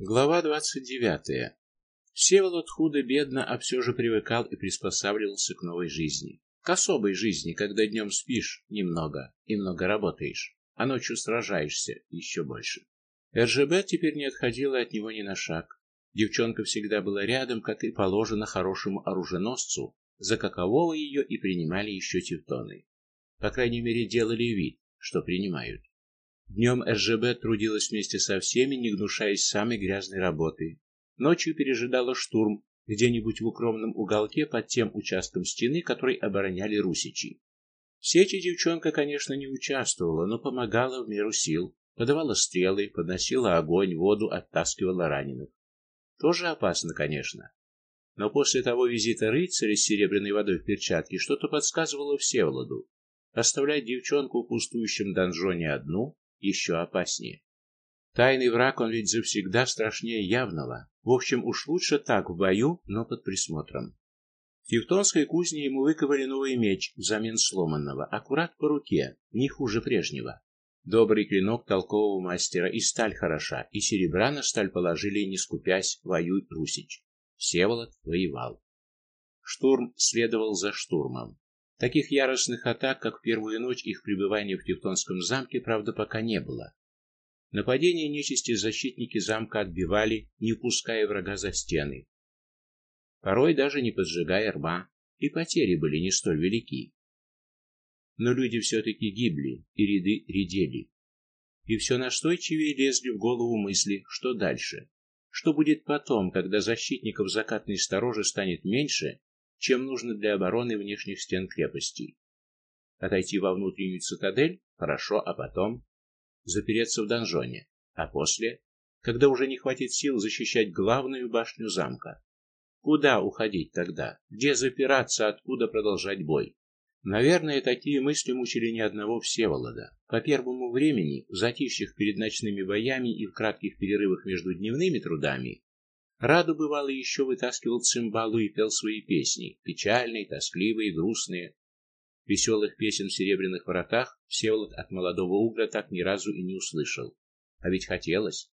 Глава двадцать девятая. Всеволод худо-бедно, а все же привыкал и приспосабливался к новой жизни. К особой жизни, когда днем спишь немного и много работаешь, а ночью сражаешься еще больше. РЖБ теперь не отходила от него ни на шаг. Девчонка всегда была рядом, как и положено хорошему оруженосцу, за какового ее и принимали еще тевтоны. По крайней мере, делали вид, что принимают. Днем РЖБ трудилась вместе со всеми, не гнушаясь самой грязной работы. Ночью пережидала штурм где-нибудь в укромном уголке под тем участком стены, который обороняли русичи. В сече девчонка, конечно, не участвовала, но помогала в меру сил, подавала стрелы, подносила огонь, воду, оттаскивала раненых. Тоже опасно, конечно. Но после того визита рыцаря с серебряной водой в перчатке что-то подсказывало Всеволоду. Оставлять девчонку в пустующем донжоне одну еще опаснее. Тайный враг он ведь завсегда страшнее явного. В общем, уж лучше так в бою, но под присмотром. В Тевтонской кузне ему выковали новый меч взамен сломанного, аккурат по руке, не хуже прежнего. Добрый клинок толкового мастера, и сталь хороша, и серебра на сталь положили, не скупясь, воюй, Русич. Всеволод воевал. Штурм следовал за штурмом. Таких яростных атак, как в первую ночь их пребывания в Тевтонском замке, правда, пока не было. Нападения нечисти защитники замка отбивали, не пуская врага за стены. Порой даже не поджигая рва, и потери были не столь велики. Но люди все таки гибли, и ряды редели. И все настойчивее лезли в голову мысли, что дальше? Что будет потом, когда защитников закатной сторожи станет меньше, чем нужно для обороны внешних стен крепости. Отойти во внутреннюю цитадель хорошо, а потом запереться в донжоне, а после, когда уже не хватит сил защищать главную башню замка. Куда уходить тогда? Где запираться, откуда продолжать бой? Наверное, такие мысли мучили ни одного Всеволода. По первому времени, в затишьях перед ночными боями и в кратких перерывах между дневными трудами, Раду бывало еще вытаскивал цимбалу и пел свои песни, печальные, тоскливые, грустные. Веселых песен в серебряных воротах Всеволод от молодого угра так ни разу и не услышал. А ведь хотелось.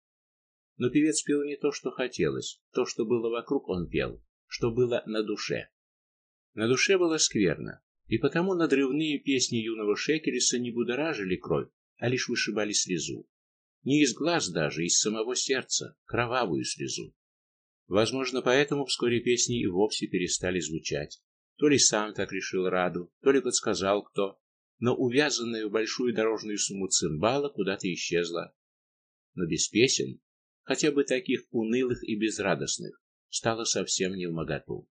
Но певец пел не то, что хотелось, то, что было вокруг, он пел, что было на душе. На душе было скверно, и потому надрывные песни юного Шекелеса не будоражили кровь, а лишь вышибали слезу. Не из глаз даже, из самого сердца, кровавую слезу. Возможно, поэтому вскоре песни и вовсе перестали звучать. То ли сам так решил Раду, то ли подсказал кто, но увязанная в большую дорожную сумму цимбала куда-то исчезла. Но без песен, хотя бы таких унылых и безрадостных, стало совсем не в.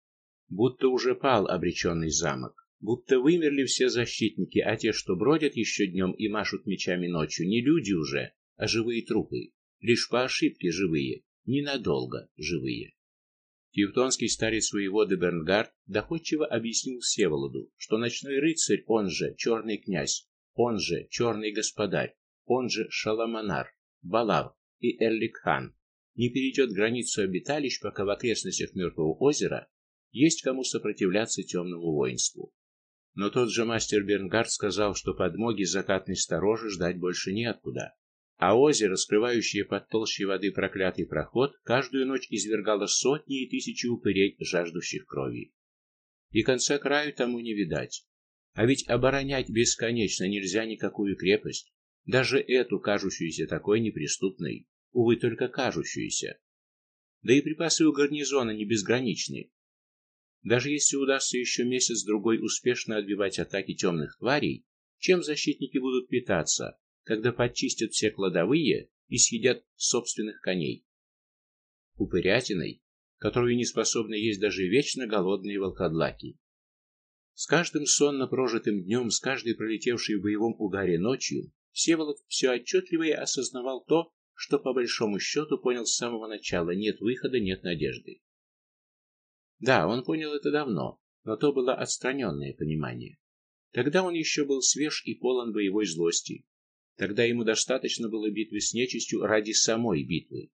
Будто уже пал обреченный замок, будто вымерли все защитники, а те, что бродят еще днем и машут мечами ночью, не люди уже, а живые трупы, лишь по ошибке живые, ненадолго живые. Тевтонский старец воевода Бернгард доходчиво объяснил Всеволоду, что ночной рыцарь, он же черный князь, он же черный господарь, он же Шаламанар, Балав и Эрликхан не перейдет границу обиталищ, пока в окрестностях Мертвого озера есть кому сопротивляться темному воинству. Но тот же мастер Бернгард сказал, что подмоги закатной сторожи ждать больше неоткуда. А озеро, скрывающее под толщей воды проклятый проход, каждую ночь извергало сотни и тысячи упырей, жаждущих крови. И конца краю тому не видать. А ведь оборонять бесконечно нельзя никакую крепость, даже эту, кажущуюся такой неприступной, увы, только кажущуюся. Да и припасы у гарнизона не безграничны. Даже если удастся еще месяц-другой успешно отбивать атаки темных тварей, чем защитники будут питаться, когда подчистят все кладовые и съедят собственных коней. Упырятиной, которую не способны есть даже вечно голодные волкодлаки. С каждым сонно прожитым днем, с каждой пролетевшей в боевом угаре ночью, Всеволод все отчетливее осознавал то, что по большому счету понял с самого начала: нет выхода, нет надежды. Да, он понял это давно, но то было отстраненное понимание. Тогда он еще был свеж и полон боевой злости, Тогда ему достаточно было битвы с нечистью ради самой битвы.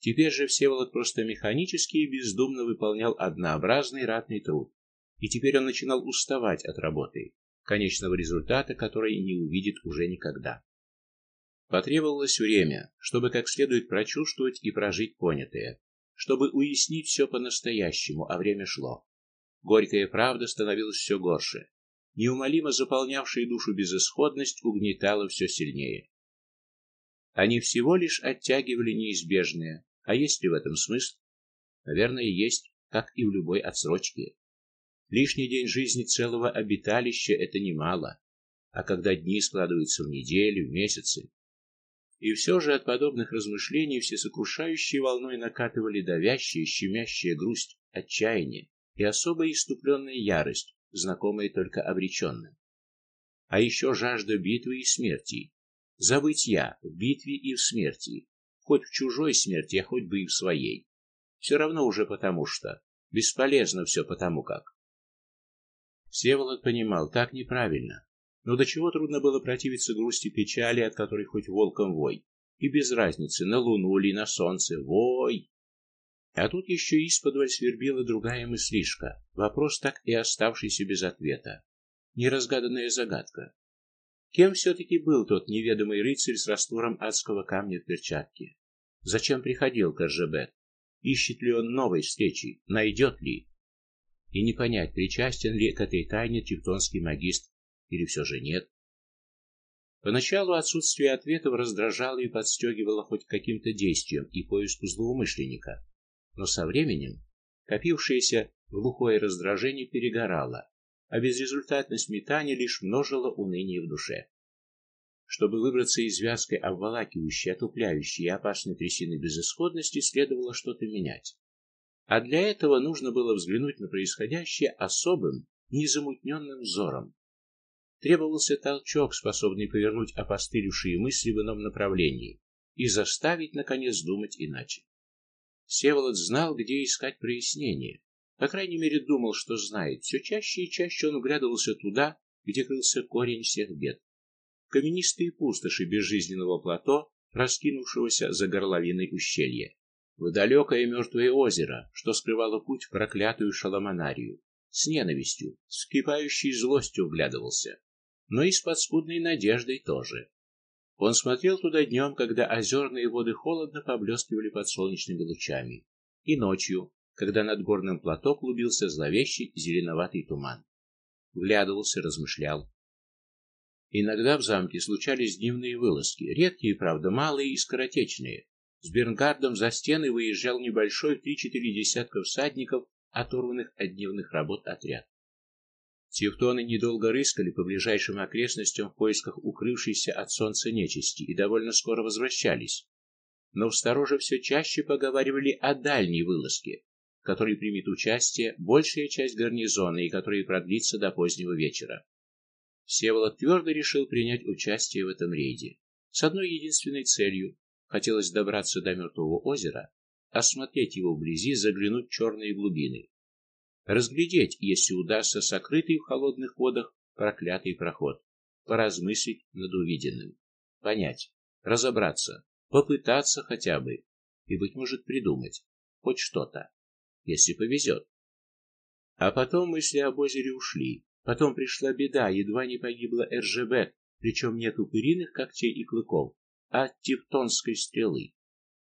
Теперь же Всеволод просто механически и бездумно выполнял однообразный ратный труд. И теперь он начинал уставать от работы, конечного результата которой не увидит уже никогда. Потребовалось время, чтобы как следует прочувствовать и прожить понятое, чтобы уяснить все по-настоящему, а время шло. Горькая правда становилась все горше. Неумолимо заполнявшая душу безысходность угнетала все сильнее. Они всего лишь оттягивали неизбежное, а есть ли в этом смысл? Наверное, есть, как и в любой отсрочке. Лишний день жизни целого обиталища это немало, а когда дни складываются в недели, в месяцы, и все же от подобных размышлений все сокрушающей волной накатывали давящая, щемящая грусть, отчаяние и особая иступленная ярость, знакомая только обреченным. А еще жажда битвы и смерти, Забыть я в битве и в смерти, хоть в чужой смерти, а хоть бы и в своей. Все равно уже потому что бесполезно все потому как. Всеволод понимал, так неправильно. Но до чего трудно было противиться грусти печали, от которой хоть волком вой, и без разницы, на луну или на солнце, вой. А тут еще исподволь свербила другая мыслишка, вопрос так и оставшийся без ответа. Неразгаданная загадка. Кем все-таки был тот неведомый рыцарь с раствором адского камня в перчатке? Зачем приходил к? Ищет ли он новой встречи? Найдет ли? И не понять, причастен ли к этой тайне тевтонский магист или все же нет. Поначалу отсутствие ответов раздражало и подстегивало хоть каким-то действием и поиску злоумышленника, но со временем копившееся глухое раздражение перегорало, а безрезультатность метания лишь множила уныние в душе. Чтобы выбраться из вязкой, обволакивающей, отупляющей и опасной трясины безысходности, следовало что-то менять. А для этого нужно было взглянуть на происходящее особым, незамутненным взором. Требовался толчок, способный повернуть опостылевшие мысли в ином направлении и заставить наконец думать иначе. Всеволод знал, где искать прояснение, по крайней мере, думал, что знает. Все чаще и чаще он вглядывался туда, где крылся корень всех бед. Каменистые пустоши безжизненного плато, раскинувшегося за горловиной ущелья. В далекое мертвое озеро, что скрывало путь в проклятую Шаламанарию. С ненавистью, с кипающей злостью вглядывался. Но и с подспудной надеждой тоже. Он смотрел туда днем, когда озерные воды холодно поблескивали под солнечными лучами, и ночью, когда над горным плато клубился зловещий зеленоватый туман. Вглядывался, размышлял. Иногда в замке случались дневные вылазки, редкие, правда, малые и скоротечные. С Бернгардом за стены выезжал небольшой три-четыре десятка всадников, оторванных от дневных работ отряд. Тевтоны недолго рыскали по ближайшим окрестностям в поисках укрывшейся от солнца нечисти и довольно скоро возвращались. Но в стороже все чаще поговаривали о дальней вылазке, в которой примет участие большая часть гарнизона и который продлится до позднего вечера. Всеволод твердо решил принять участие в этом рейде с одной единственной целью: хотелось добраться до мертвого озера, осмотреть его вблизи, заглянуть в черные глубины, разглядеть, если удастся, сокрытый в холодных водах проклятый проход, поразмыслить над увиденным, понять, разобраться, попытаться хотя бы и быть может придумать хоть что-то если повезет. А потом мысли об озере ушли. Потом пришла беда, едва не погибла Эржебет, причем не от упыриных когтей и клыков, а от тевтонской стрелы.